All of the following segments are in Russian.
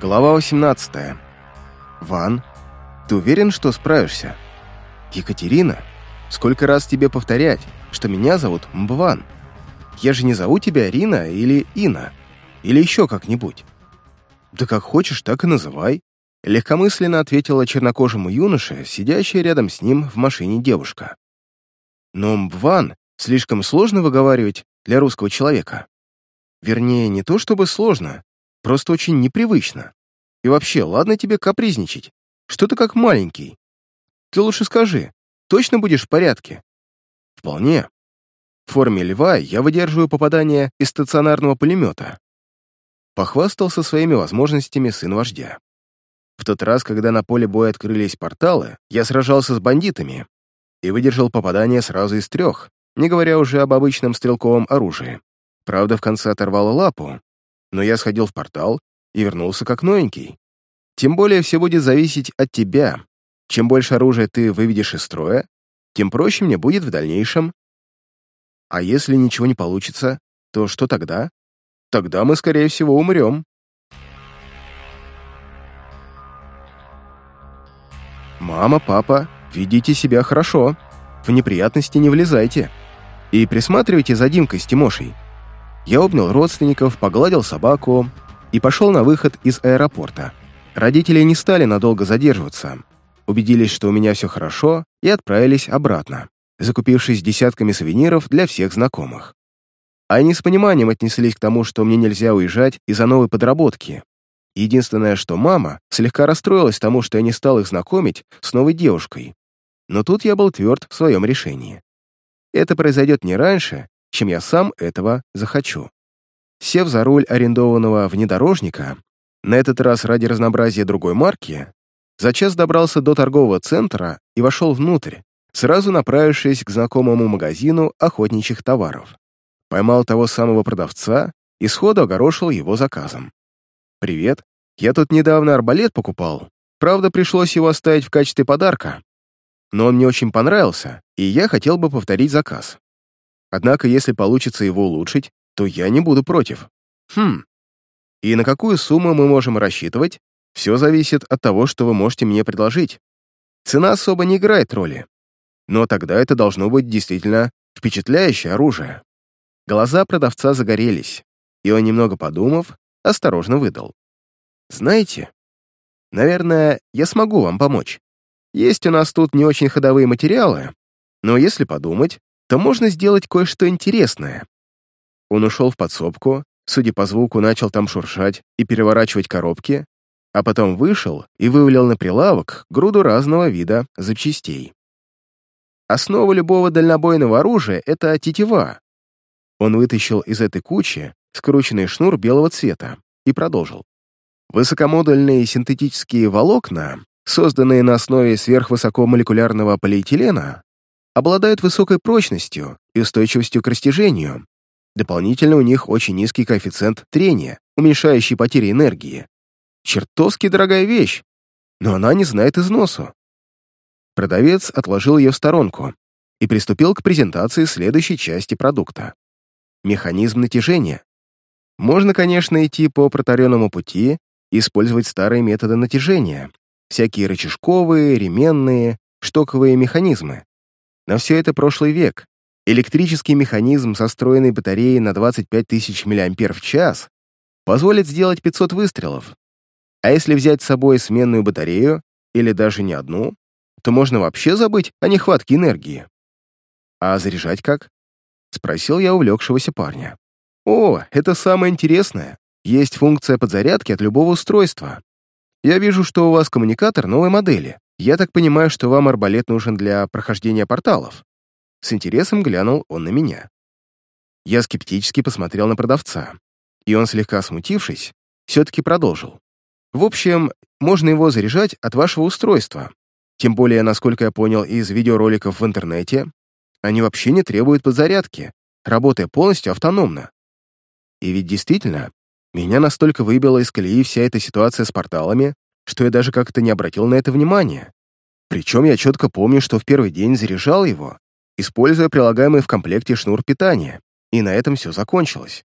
Глава 18. Ван, ты уверен, что справишься? Екатерина, сколько раз тебе повторять, что меня зовут Мбван? Я же не зову тебя Рина или Ина, или еще как-нибудь. Да как хочешь, так и называй. Легкомысленно ответила чернокожему юноше, сидящая рядом с ним в машине девушка. Но Мбван слишком сложно выговаривать для русского человека. Вернее, не то чтобы сложно, просто очень непривычно. И вообще, ладно тебе капризничать. Что ты как маленький? Ты лучше скажи, точно будешь в порядке? Вполне. В форме льва я выдерживаю попадание из стационарного пулемета. Похвастался своими возможностями сын вождя. В тот раз, когда на поле боя открылись порталы, я сражался с бандитами и выдержал попадание сразу из трех, не говоря уже об обычном стрелковом оружии. Правда, в конце оторвало лапу, но я сходил в портал и вернулся как новенький. Тем более все будет зависеть от тебя. Чем больше оружия ты выведешь из строя, тем проще мне будет в дальнейшем. А если ничего не получится, то что тогда? Тогда мы, скорее всего, умрем. Мама, папа, ведите себя хорошо. В неприятности не влезайте. И присматривайте за Димкой с Тимошей. Я обнял родственников, погладил собаку и пошел на выход из аэропорта. Родители не стали надолго задерживаться. Убедились, что у меня все хорошо, и отправились обратно, закупившись десятками сувениров для всех знакомых. Они с пониманием отнеслись к тому, что мне нельзя уезжать из-за новой подработки. Единственное, что мама слегка расстроилась тому, что я не стал их знакомить с новой девушкой. Но тут я был тверд в своем решении. Это произойдет не раньше, чем я сам этого захочу. Сев за руль арендованного внедорожника, на этот раз ради разнообразия другой марки, за час добрался до торгового центра и вошел внутрь, сразу направившись к знакомому магазину охотничьих товаров. Поймал того самого продавца и сходу огорошил его заказом. «Привет. Я тут недавно арбалет покупал. Правда, пришлось его оставить в качестве подарка. Но он мне очень понравился, и я хотел бы повторить заказ. Однако, если получится его улучшить, то я не буду против. Хм. И на какую сумму мы можем рассчитывать? Все зависит от того, что вы можете мне предложить. Цена особо не играет роли. Но тогда это должно быть действительно впечатляющее оружие. Глаза продавца загорелись, и он, немного подумав, осторожно выдал. «Знаете, наверное, я смогу вам помочь. Есть у нас тут не очень ходовые материалы, но если подумать, то можно сделать кое-что интересное. Он ушел в подсобку, судя по звуку, начал там шуршать и переворачивать коробки, а потом вышел и вывалил на прилавок груду разного вида запчастей. Основа любого дальнобойного оружия — это тетива. Он вытащил из этой кучи скрученный шнур белого цвета и продолжил. Высокомодульные синтетические волокна, созданные на основе сверхвысокомолекулярного полиэтилена, обладают высокой прочностью и устойчивостью к растяжению. Дополнительно у них очень низкий коэффициент трения, уменьшающий потери энергии. Чертовски дорогая вещь, но она не знает износу. Продавец отложил ее в сторонку и приступил к презентации следующей части продукта. Механизм натяжения. Можно, конечно, идти по протаренному пути и использовать старые методы натяжения, всякие рычажковые, ременные, штоковые механизмы. Но все это прошлый век. Электрический механизм со встроенной батареей на 25 тысяч мА в час позволит сделать 500 выстрелов. А если взять с собой сменную батарею, или даже не одну, то можно вообще забыть о нехватке энергии. «А заряжать как?» — спросил я увлекшегося парня. «О, это самое интересное. Есть функция подзарядки от любого устройства. Я вижу, что у вас коммуникатор новой модели. Я так понимаю, что вам арбалет нужен для прохождения порталов?» С интересом глянул он на меня. Я скептически посмотрел на продавца, и он, слегка смутившись, все-таки продолжил. «В общем, можно его заряжать от вашего устройства. Тем более, насколько я понял из видеороликов в интернете, они вообще не требуют подзарядки, работая полностью автономно. И ведь действительно, меня настолько выбила из колеи вся эта ситуация с порталами, что я даже как-то не обратил на это внимания. Причем я четко помню, что в первый день заряжал его, используя прилагаемый в комплекте шнур питания, и на этом все закончилось.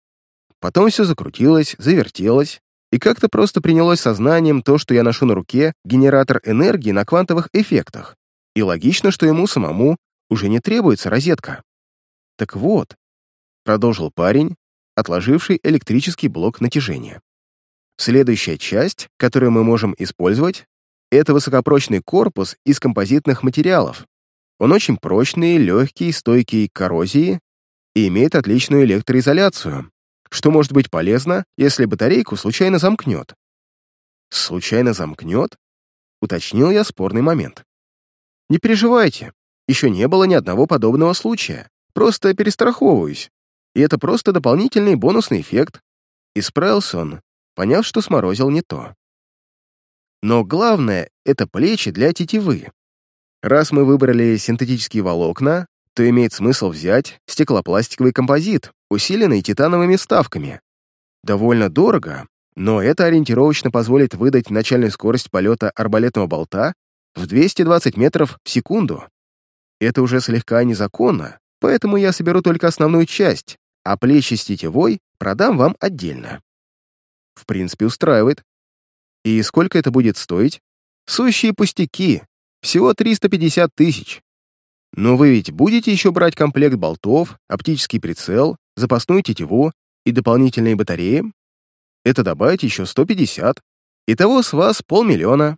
Потом все закрутилось, завертелось, И как-то просто принялось сознанием то, что я ношу на руке генератор энергии на квантовых эффектах, и логично, что ему самому уже не требуется розетка. Так вот, продолжил парень, отложивший электрический блок натяжения. Следующая часть, которую мы можем использовать, это высокопрочный корпус из композитных материалов. Он очень прочный, легкий, стойкий к коррозии и имеет отличную электроизоляцию, что может быть полезно, если батарейку случайно замкнет. «Случайно замкнет?» — уточнил я спорный момент. «Не переживайте, еще не было ни одного подобного случая. Просто перестраховываюсь. И это просто дополнительный бонусный эффект». Исправился он, поняв, что сморозил не то. Но главное — это плечи для тетивы. Раз мы выбрали синтетические волокна, то имеет смысл взять стеклопластиковый композит, усиленный титановыми вставками. Довольно дорого, но это ориентировочно позволит выдать начальную скорость полета арбалетного болта в 220 метров в секунду. Это уже слегка незаконно, поэтому я соберу только основную часть, а плечи с тетивой продам вам отдельно. В принципе, устраивает. И сколько это будет стоить? Сущие пустяки, всего 350 тысяч. Но вы ведь будете еще брать комплект болтов, оптический прицел, запасную тетиву и дополнительные батареи? Это добавить еще 150. Итого с вас полмиллиона.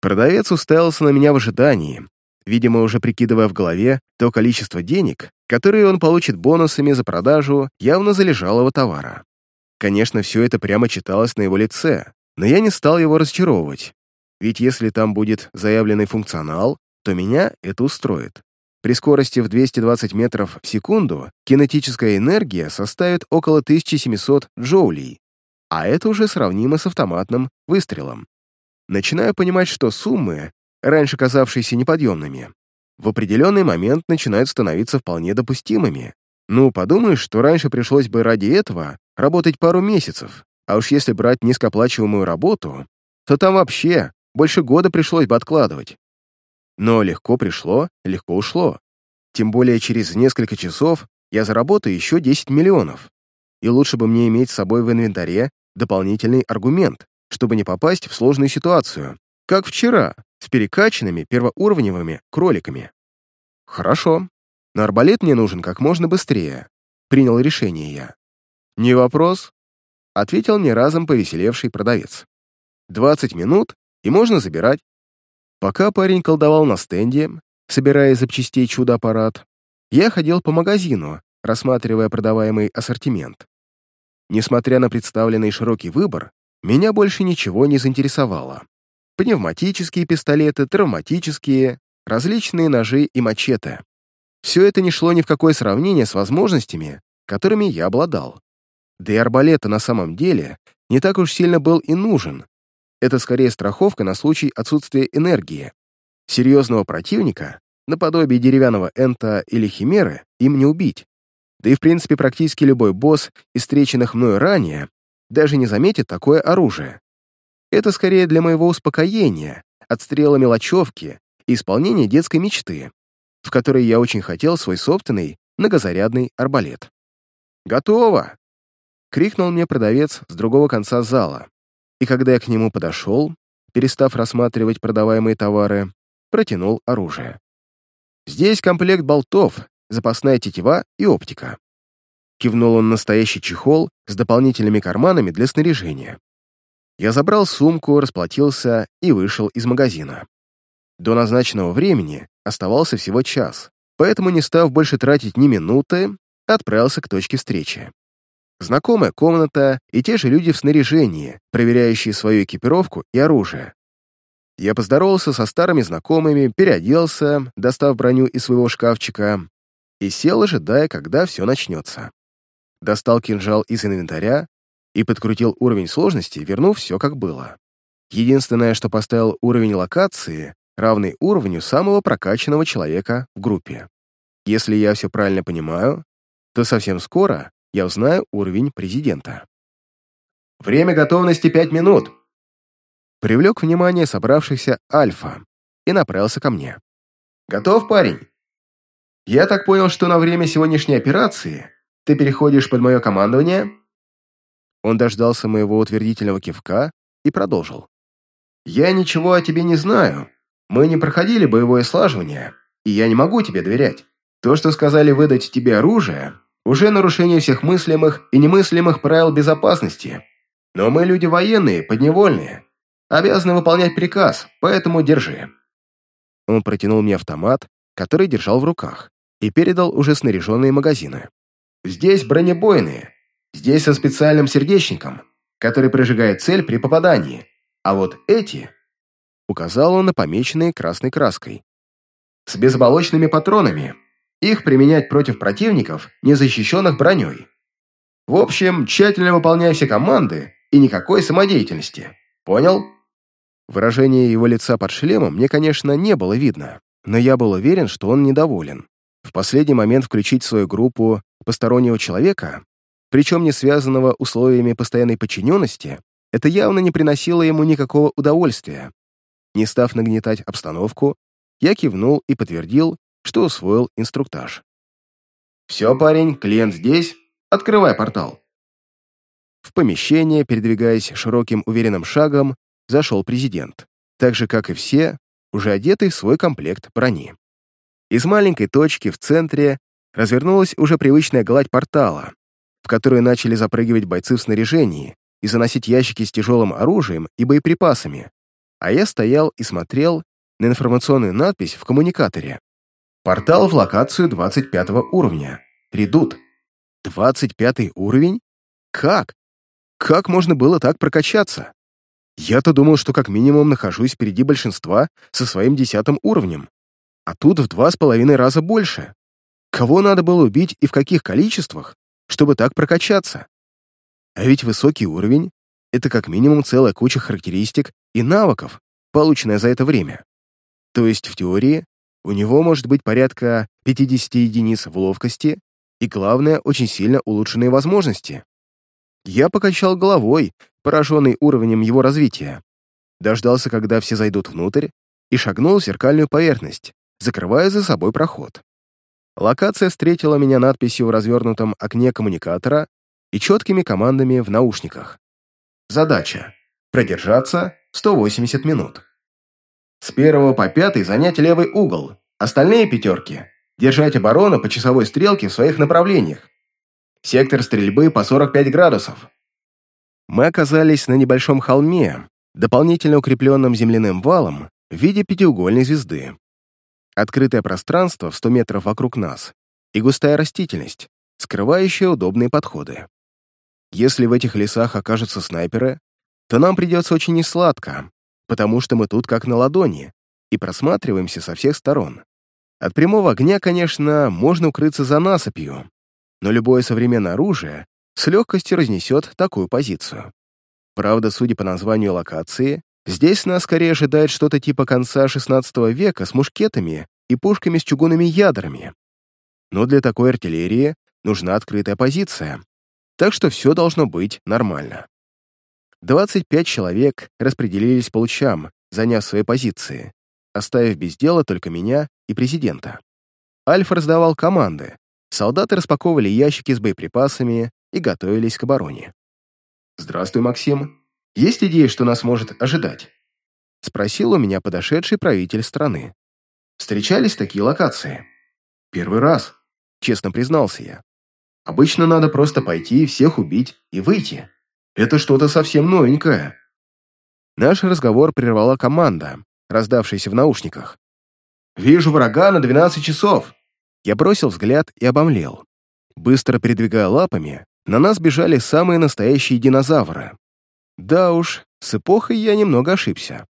Продавец уставился на меня в ожидании, видимо, уже прикидывая в голове то количество денег, которые он получит бонусами за продажу явно залежалого товара. Конечно, все это прямо читалось на его лице, но я не стал его разочаровывать, ведь если там будет заявленный функционал, то меня это устроит. При скорости в 220 метров в секунду кинетическая энергия составит около 1700 джоулей, а это уже сравнимо с автоматным выстрелом. Начинаю понимать, что суммы, раньше казавшиеся неподъемными, в определенный момент начинают становиться вполне допустимыми. Ну, подумаешь, что раньше пришлось бы ради этого работать пару месяцев, а уж если брать низкооплачиваемую работу, то там вообще больше года пришлось бы откладывать. Но легко пришло, легко ушло. Тем более через несколько часов я заработаю еще 10 миллионов. И лучше бы мне иметь с собой в инвентаре дополнительный аргумент, чтобы не попасть в сложную ситуацию, как вчера, с перекачанными первоуровневыми кроликами. Хорошо, но арбалет мне нужен как можно быстрее, принял решение я. Не вопрос, ответил мне разом повеселевший продавец. 20 минут, и можно забирать. Пока парень колдовал на стенде, собирая запчастей чудо-аппарат, я ходил по магазину, рассматривая продаваемый ассортимент. Несмотря на представленный широкий выбор, меня больше ничего не заинтересовало. Пневматические пистолеты, травматические, различные ножи и мачете. Все это не шло ни в какое сравнение с возможностями, которыми я обладал. Да и арбалета на самом деле не так уж сильно был и нужен, это скорее страховка на случай отсутствия энергии. Серьезного противника, наподобие деревянного энта или химеры, им не убить. Да и в принципе практически любой босс из встреченных мною ранее даже не заметит такое оружие. Это скорее для моего успокоения, отстрела мелочевки и исполнения детской мечты, в которой я очень хотел свой собственный многозарядный арбалет. «Готово!» — крикнул мне продавец с другого конца зала, и когда я к нему подошел, перестав рассматривать продаваемые товары, протянул оружие. «Здесь комплект болтов, запасная тетива и оптика». Кивнул он настоящий чехол с дополнительными карманами для снаряжения. Я забрал сумку, расплатился и вышел из магазина. До назначенного времени оставался всего час, поэтому, не став больше тратить ни минуты, отправился к точке встречи. Знакомая комната и те же люди в снаряжении, проверяющие свою экипировку и оружие. Я поздоровался со старыми знакомыми, переоделся, достав броню из своего шкафчика, и сел, ожидая, когда все начнется. Достал кинжал из инвентаря и подкрутил уровень сложности, вернув все как было. Единственное, что поставил уровень локации, равный уровню самого прокачанного человека в группе. Если я все правильно понимаю, то совсем скоро я узнаю уровень президента. «Время готовности пять минут!» Привлек внимание собравшихся Альфа и направился ко мне. «Готов, парень? Я так понял, что на время сегодняшней операции ты переходишь под мое командование?» Он дождался моего утвердительного кивка и продолжил. «Я ничего о тебе не знаю. Мы не проходили боевое слаживание, и я не могу тебе доверять. То, что сказали выдать тебе оружие, уже нарушение всех мыслимых и немыслимых правил безопасности. Но мы люди военные, подневольные, обязаны выполнять приказ, поэтому держи». Он протянул мне автомат, который держал в руках, и передал уже снаряженные магазины. «Здесь бронебойные, здесь со специальным сердечником, который прожигает цель при попадании, а вот эти...» Указал он на помеченные красной краской. «С безоболочными патронами. Их применять против противников, не защищенных броней. В общем, тщательно выполняй все команды и никакой самодеятельности. Понял?» Выражение его лица под шлемом мне, конечно, не было видно, но я был уверен, что он недоволен. В последний момент включить в свою группу постороннего человека, причем не связанного условиями постоянной подчиненности, это явно не приносило ему никакого удовольствия. Не став нагнетать обстановку, я кивнул и подтвердил, что усвоил инструктаж. «Все, парень, клиент здесь. Открывай портал». В помещение, передвигаясь широким уверенным шагом, зашел президент, так же, как и все, уже одетый в свой комплект брони. Из маленькой точки в центре развернулась уже привычная гладь портала, в которую начали запрыгивать бойцы в снаряжении и заносить ящики с тяжелым оружием и боеприпасами, а я стоял и смотрел на информационную надпись в коммуникаторе. «Портал в локацию 25 уровня. Редут». 25 уровень? Как? Как можно было так прокачаться? Я-то думал, что как минимум нахожусь впереди большинства со своим десятым уровнем. А тут в два с половиной раза больше. Кого надо было убить и в каких количествах, чтобы так прокачаться? А ведь высокий уровень — это как минимум целая куча характеристик и навыков, полученная за это время. То есть, в теории, у него может быть порядка 50 единиц в ловкости и, главное, очень сильно улучшенные возможности. Я покачал головой, пораженный уровнем его развития. Дождался, когда все зайдут внутрь, и шагнул в зеркальную поверхность, закрывая за собой проход. Локация встретила меня надписью в развернутом окне коммуникатора и четкими командами в наушниках. Задача — продержаться 180 минут. С первого по пятый занять левый угол, остальные пятерки — держать оборону по часовой стрелке в своих направлениях. Сектор стрельбы по 45 градусов. Мы оказались на небольшом холме, дополнительно укрепленном земляным валом в виде пятиугольной звезды. Открытое пространство в 100 метров вокруг нас и густая растительность, скрывающая удобные подходы. Если в этих лесах окажутся снайперы, то нам придется очень несладко, потому что мы тут как на ладони и просматриваемся со всех сторон. От прямого огня, конечно, можно укрыться за насыпью, но любое современное оружие с легкостью разнесет такую позицию. Правда, судя по названию локации, здесь нас скорее ожидает что-то типа конца XVI века с мушкетами и пушками с чугунными ядрами. Но для такой артиллерии нужна открытая позиция, так что все должно быть нормально. 25 человек распределились по лучам, заняв свои позиции, оставив без дела только меня и президента. Альфа раздавал команды, солдаты распаковывали ящики с боеприпасами и готовились к обороне. «Здравствуй, Максим. Есть идеи, что нас может ожидать?» Спросил у меня подошедший правитель страны. «Встречались такие локации?» «Первый раз», — честно признался я. «Обычно надо просто пойти, всех убить и выйти. Это что-то совсем новенькое». Наш разговор прервала команда, раздавшаяся в наушниках. «Вижу врага на 12 часов!» Я бросил взгляд и обомлел. Быстро передвигая лапами, на нас бежали самые настоящие динозавры. Да уж, с эпохой я немного ошибся.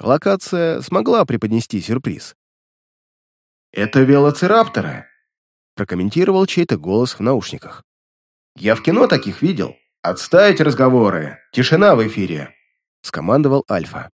Локация смогла преподнести сюрприз. «Это велоцирапторы», — прокомментировал чей-то голос в наушниках. «Я в кино таких видел. Отставить разговоры. Тишина в эфире», — скомандовал Альфа.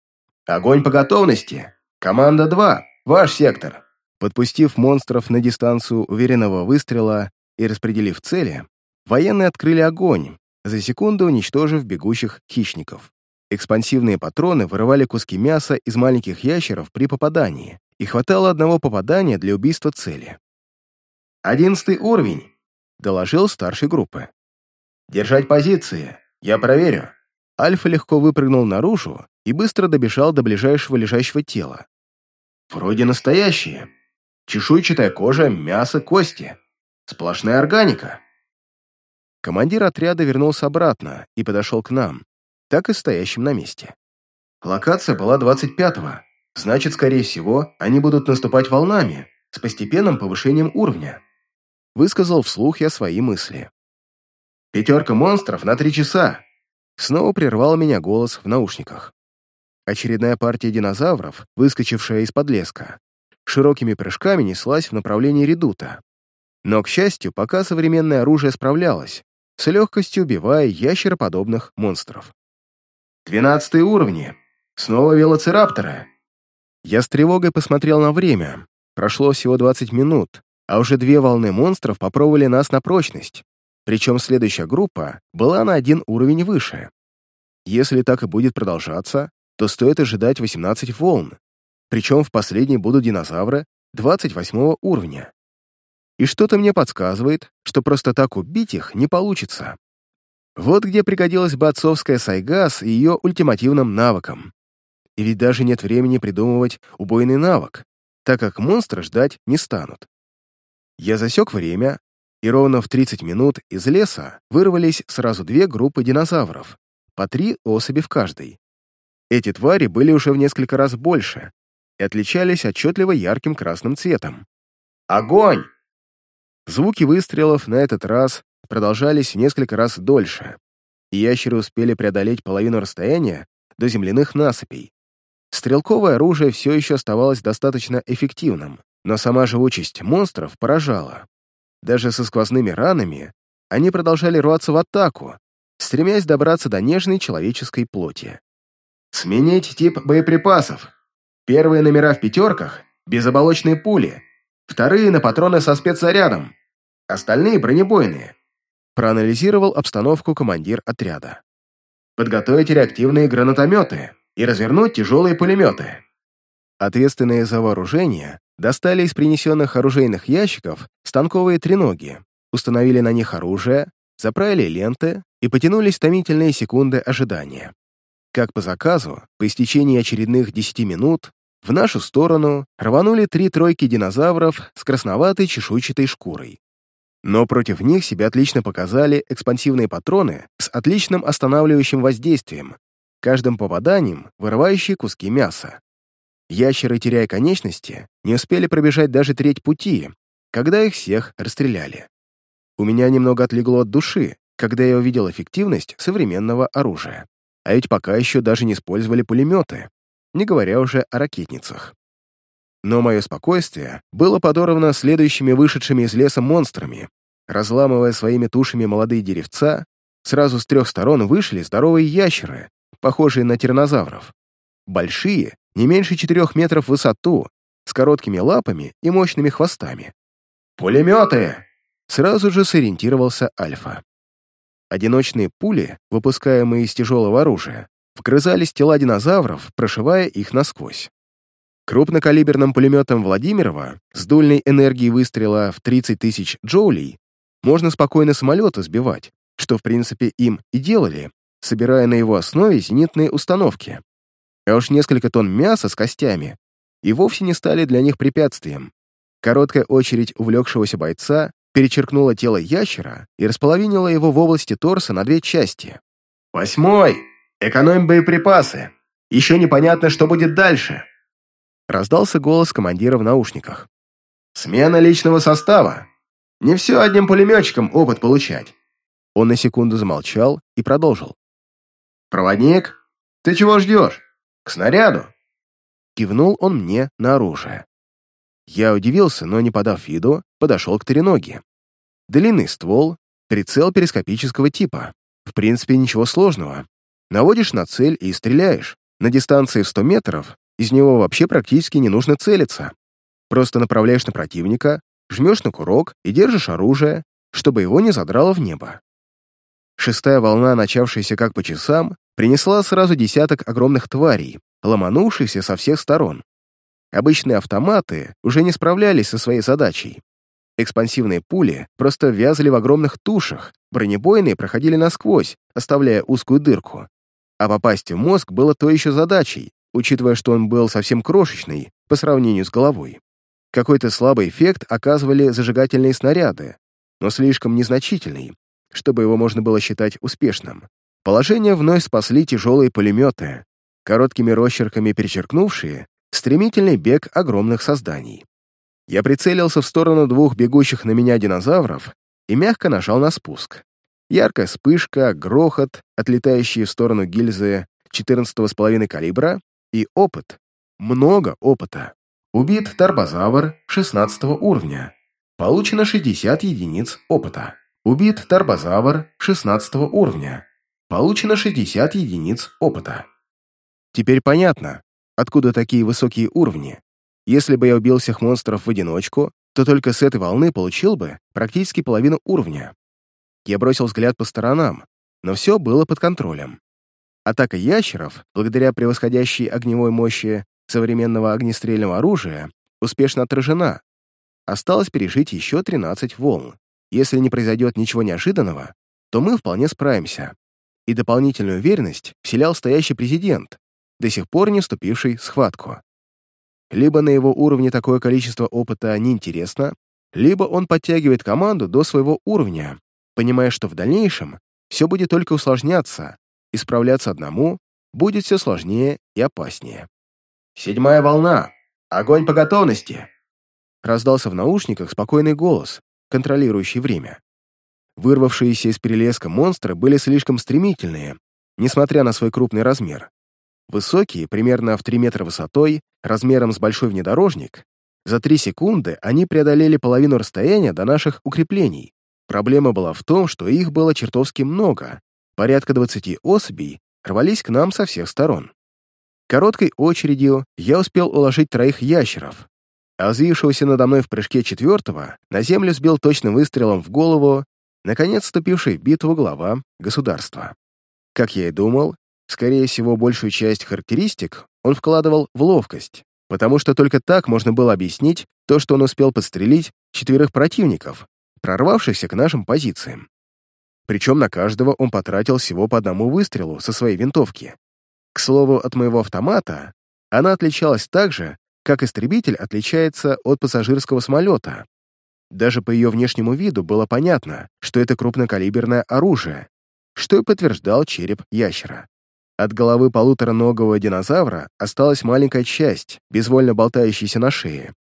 «Огонь по готовности. Команда 2. Ваш сектор». Подпустив монстров на дистанцию уверенного выстрела и распределив цели, Военные открыли огонь, за секунду уничтожив бегущих хищников. Экспансивные патроны вырывали куски мяса из маленьких ящеров при попадании, и хватало одного попадания для убийства цели. «Одиннадцатый уровень», — доложил старший группы. «Держать позиции. Я проверю». Альфа легко выпрыгнул наружу и быстро добежал до ближайшего лежащего тела. «Вроде настоящие. Чешуйчатая кожа, мясо, кости. Сплошная органика». Командир отряда вернулся обратно и подошел к нам, так и стоящим на месте. Локация была 25-го, значит, скорее всего, они будут наступать волнами, с постепенным повышением уровня. Высказал вслух я свои мысли. «Пятерка монстров на три часа!» Снова прервал меня голос в наушниках. Очередная партия динозавров, выскочившая из-под леска, широкими прыжками неслась в направлении редута. Но, к счастью, пока современное оружие справлялось, с легкостью убивая ящероподобных монстров. «Двенадцатые уровни! Снова велоцирапторы!» Я с тревогой посмотрел на время. Прошло всего 20 минут, а уже две волны монстров попробовали нас на прочность. Причем следующая группа была на один уровень выше. Если так и будет продолжаться, то стоит ожидать 18 волн. Причем в последней будут динозавры 28 уровня. И что-то мне подсказывает, что просто так убить их не получится. Вот где пригодилась бы отцовская сайга с ее ультимативным навыком. И ведь даже нет времени придумывать убойный навык, так как монстры ждать не станут. Я засек время, и ровно в 30 минут из леса вырвались сразу две группы динозавров, по три особи в каждой. Эти твари были уже в несколько раз больше и отличались отчетливо ярким красным цветом. «Огонь!» Звуки выстрелов на этот раз продолжались в несколько раз дольше, и ящеры успели преодолеть половину расстояния до земляных насыпей. Стрелковое оружие все еще оставалось достаточно эффективным, но сама живучесть монстров поражала. Даже со сквозными ранами они продолжали рваться в атаку, стремясь добраться до нежной человеческой плоти. «Сменить тип боеприпасов. Первые номера в пятерках — безоболочные пули, вторые на патроны со спецзарядом, остальные бронебойные. Проанализировал обстановку командир отряда. Подготовить реактивные гранатометы и развернуть тяжелые пулеметы. Ответственные за вооружение достали из принесенных оружейных ящиков станковые треноги, установили на них оружие, заправили ленты и потянулись томительные секунды ожидания. Как по заказу, по истечении очередных 10 минут в нашу сторону рванули три тройки динозавров с красноватой чешуйчатой шкурой. Но против них себя отлично показали экспансивные патроны с отличным останавливающим воздействием, каждым попаданием вырывающие куски мяса. Ящеры, теряя конечности, не успели пробежать даже треть пути, когда их всех расстреляли. У меня немного отлегло от души, когда я увидел эффективность современного оружия. А ведь пока еще даже не использовали пулеметы не говоря уже о ракетницах. Но мое спокойствие было подорвано следующими вышедшими из леса монстрами. Разламывая своими тушами молодые деревца, сразу с трех сторон вышли здоровые ящеры, похожие на тиранозавров. Большие, не меньше четырех метров в высоту, с короткими лапами и мощными хвостами. «Пулеметы!» Сразу же сориентировался Альфа. Одиночные пули, выпускаемые из тяжелого оружия, вгрызались тела динозавров, прошивая их насквозь. Крупнокалиберным пулеметом Владимирова с дульной энергией выстрела в 30 тысяч джоулей можно спокойно самолеты сбивать, что в принципе им и делали, собирая на его основе зенитные установки. А уж несколько тонн мяса с костями и вовсе не стали для них препятствием. Короткая очередь увлекшегося бойца перечеркнула тело ящера и располовинила его в области торса на две части. «Восьмой!» «Экономим боеприпасы. Еще непонятно, что будет дальше», — раздался голос командира в наушниках. «Смена личного состава. Не все одним пулеметчиком опыт получать». Он на секунду замолчал и продолжил. «Проводник, ты чего ждешь? К снаряду?» Кивнул он мне на оружие. Я удивился, но, не подав виду, подошел к треноге. Длинный ствол, прицел перископического типа. В принципе, ничего сложного. Наводишь на цель и стреляешь. На дистанции в 100 метров из него вообще практически не нужно целиться. Просто направляешь на противника, жмешь на курок и держишь оружие, чтобы его не задрало в небо. Шестая волна, начавшаяся как по часам, принесла сразу десяток огромных тварей, ломанувшихся со всех сторон. Обычные автоматы уже не справлялись со своей задачей. Экспансивные пули просто вязали в огромных тушах, бронебойные проходили насквозь, оставляя узкую дырку. А попасть в мозг было то еще задачей, учитывая, что он был совсем крошечный по сравнению с головой. Какой-то слабый эффект оказывали зажигательные снаряды, но слишком незначительный, чтобы его можно было считать успешным. Положение вновь спасли тяжелые пулеметы, короткими росчерками перечеркнувшие стремительный бег огромных созданий. Я прицелился в сторону двух бегущих на меня динозавров и мягко нажал на спуск. Яркая вспышка, грохот, отлетающие в сторону гильзы 14,5 калибра и опыт. Много опыта. Убит торбозавр 16 уровня. Получено 60 единиц опыта. Убит торбозавр 16 уровня. Получено 60 единиц опыта. Теперь понятно, откуда такие высокие уровни. Если бы я убил всех монстров в одиночку, то только с этой волны получил бы практически половину уровня. Я бросил взгляд по сторонам, но все было под контролем. Атака ящеров, благодаря превосходящей огневой мощи современного огнестрельного оружия, успешно отражена. Осталось пережить еще 13 волн. Если не произойдет ничего неожиданного, то мы вполне справимся. И дополнительную уверенность вселял стоящий президент, до сих пор не вступивший в схватку. Либо на его уровне такое количество опыта неинтересно, либо он подтягивает команду до своего уровня, понимая, что в дальнейшем все будет только усложняться, и справляться одному будет все сложнее и опаснее. «Седьмая волна! Огонь по готовности!» Раздался в наушниках спокойный голос, контролирующий время. Вырвавшиеся из перелеска монстры были слишком стремительные, несмотря на свой крупный размер. Высокие, примерно в 3 метра высотой, размером с большой внедорожник, за 3 секунды они преодолели половину расстояния до наших укреплений. Проблема была в том, что их было чертовски много. Порядка 20 особей рвались к нам со всех сторон. Короткой очередью я успел уложить троих ящеров, а взвившегося надо мной в прыжке четвертого на землю сбил точным выстрелом в голову, наконец вступивший в битву глава государства. Как я и думал, Скорее всего, большую часть характеристик он вкладывал в ловкость, потому что только так можно было объяснить то, что он успел подстрелить четверых противников, прорвавшихся к нашим позициям. Причем на каждого он потратил всего по одному выстрелу со своей винтовки. К слову, от моего автомата она отличалась так же, как истребитель отличается от пассажирского самолета. Даже по ее внешнему виду было понятно, что это крупнокалиберное оружие, что и подтверждал череп ящера. От головы полутораногого динозавра осталась маленькая часть, безвольно болтающаяся на шее.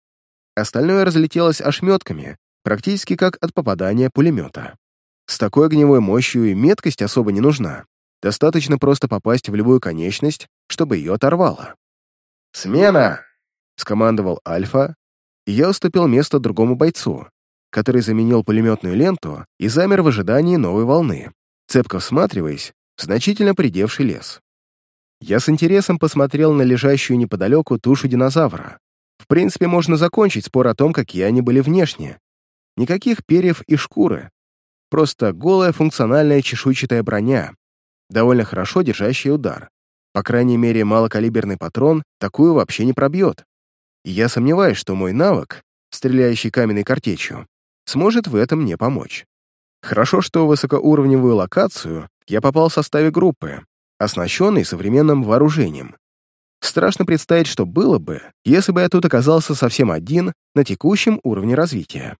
Остальное разлетелось ошметками, практически как от попадания пулемета. С такой огневой мощью и меткость особо не нужна. Достаточно просто попасть в любую конечность, чтобы ее оторвало. «Смена!» — скомандовал Альфа, и я уступил место другому бойцу, который заменил пулеметную ленту и замер в ожидании новой волны, цепко всматриваясь в значительно придевший лес. Я с интересом посмотрел на лежащую неподалеку тушу динозавра. В принципе, можно закончить спор о том, какие они были внешне. Никаких перьев и шкуры. Просто голая функциональная чешуйчатая броня, довольно хорошо держащая удар. По крайней мере, малокалиберный патрон такую вообще не пробьет. И я сомневаюсь, что мой навык, стреляющий каменной картечью, сможет в этом мне помочь. Хорошо, что в высокоуровневую локацию я попал в составе группы, оснащенный современным вооружением. Страшно представить, что было бы, если бы я тут оказался совсем один на текущем уровне развития.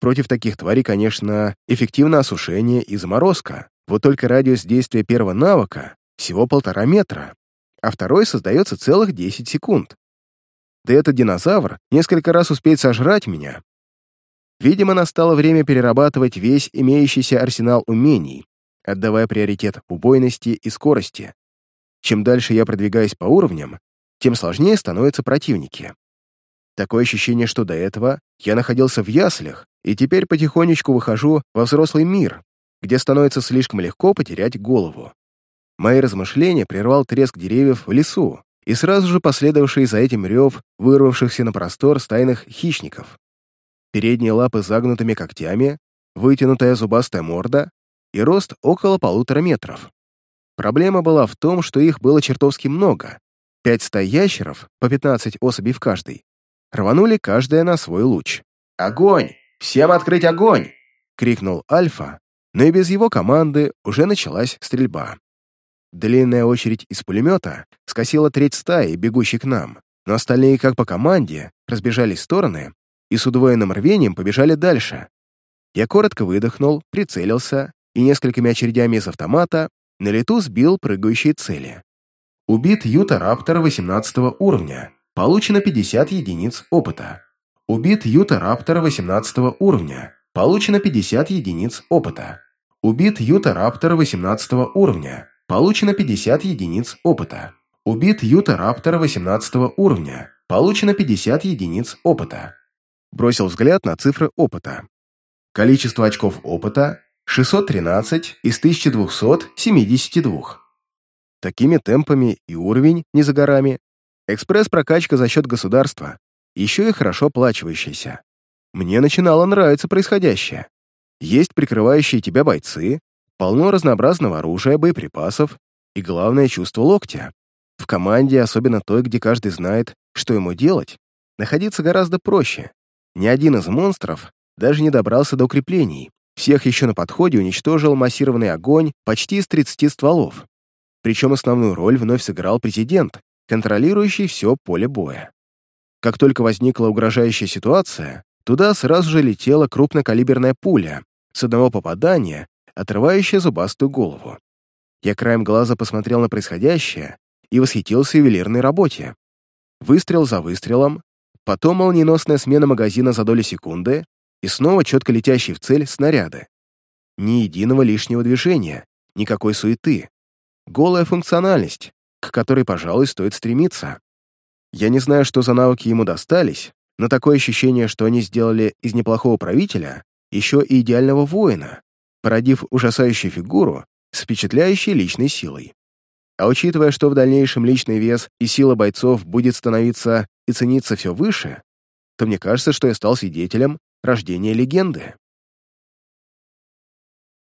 Против таких тварей, конечно, эффективно осушение и заморозка, вот только радиус действия первого навыка всего полтора метра, а второй создается целых 10 секунд. Да этот динозавр несколько раз успеет сожрать меня. Видимо, настало время перерабатывать весь имеющийся арсенал умений, отдавая приоритет убойности и скорости. Чем дальше я продвигаюсь по уровням, тем сложнее становятся противники. Такое ощущение, что до этого я находился в яслях, и теперь потихонечку выхожу во взрослый мир, где становится слишком легко потерять голову. Мои размышления прервал треск деревьев в лесу и сразу же последовавший за этим рев вырвавшихся на простор стайных хищников. Передние лапы загнутыми когтями, вытянутая зубастая морда, и рост около полутора метров. Проблема была в том, что их было чертовски много. Пять стай ящеров, по 15 особей в каждой, рванули каждая на свой луч. «Огонь!» «Всем открыть огонь!» — крикнул Альфа, но и без его команды уже началась стрельба. Длинная очередь из пулемета скосила треть стаи, бегущей к нам, но остальные, как по команде, разбежались в стороны и с удвоенным рвением побежали дальше. Я коротко выдохнул, прицелился и несколькими очередями из автомата на лету сбил прыгающие цели. Убит Юта Раптор 18 уровня, получено 50 единиц опыта. Убит Юта Раптор 18 уровня, получено 50 единиц опыта. Убит Юта Раптор 18 уровня, получено 50 единиц опыта. Убит Юта Раптор 18 уровня, получено 50 единиц опыта. Бросил взгляд на цифры опыта. Количество очков опыта 613 из 1272. Такими темпами и уровень не за горами. Экспресс-прокачка за счет государства, еще и хорошо оплачивающаяся. Мне начинало нравиться происходящее. Есть прикрывающие тебя бойцы, полно разнообразного оружия, боеприпасов и, главное, чувство локтя. В команде, особенно той, где каждый знает, что ему делать, находиться гораздо проще. Ни один из монстров даже не добрался до укреплений. Всех еще на подходе уничтожил массированный огонь почти из 30 стволов. Причем основную роль вновь сыграл президент, контролирующий все поле боя. Как только возникла угрожающая ситуация, туда сразу же летела крупнокалиберная пуля, с одного попадания, отрывающая зубастую голову. Я краем глаза посмотрел на происходящее и восхитился ювелирной работе. Выстрел за выстрелом, потом молниеносная смена магазина за доли секунды и снова четко летящие в цель снаряды. Ни единого лишнего движения, никакой суеты. Голая функциональность, к которой, пожалуй, стоит стремиться. Я не знаю, что за навыки ему достались, но такое ощущение, что они сделали из неплохого правителя еще и идеального воина, породив ужасающую фигуру с впечатляющей личной силой. А учитывая, что в дальнейшем личный вес и сила бойцов будет становиться и цениться все выше, то мне кажется, что я стал свидетелем рождения легенды.